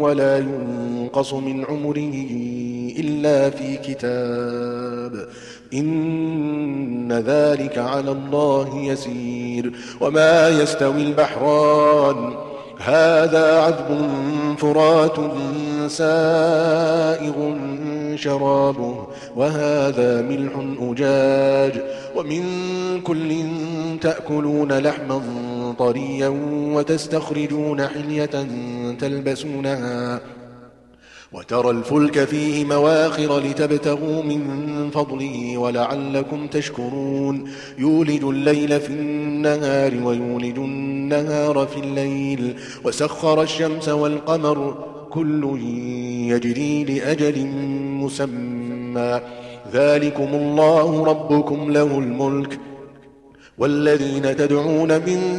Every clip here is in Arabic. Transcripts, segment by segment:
ولا ينقص من عمره إلا في كتاب. إن ذلك على الله يسير. وما يستوي البحران. هذا عذب فرات سائغ شرابه. وهذا ملح أجاج. ومن كل تأكلون لحما طريا وتستخرجون حلية تلبسونها وترى الفلك فيه مواخر لتبتغوا من فضله ولعلكم تشكرون. يولج الليل في النهار ويولج النهار في الليل. وسخر الشمس والقمر كل يجري لأجل مسمى. ذلكم الله ربكم له الملك. والذين تدعون من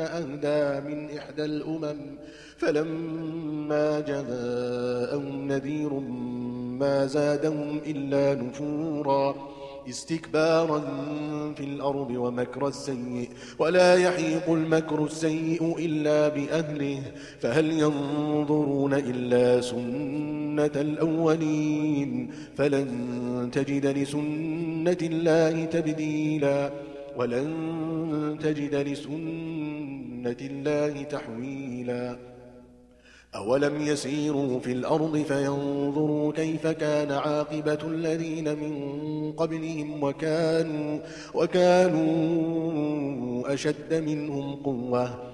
أهدى من إحدى الأمم فلما جاءهم نذير ما زادهم إلا نفورا استكبارا في الأرض ومكر السيء ولا يحيق المكر السيء إلا بأهله فهل ينظرون إلا سنة الأولين فلن تجد لسنة الله تبديلا ولن تجد لسنة الله تحويلا. أولم يسيروا في الأرض فينظروا كيف كان عاقبة الذين من قبلهم وكانوا, وكانوا أشد منهم قوة.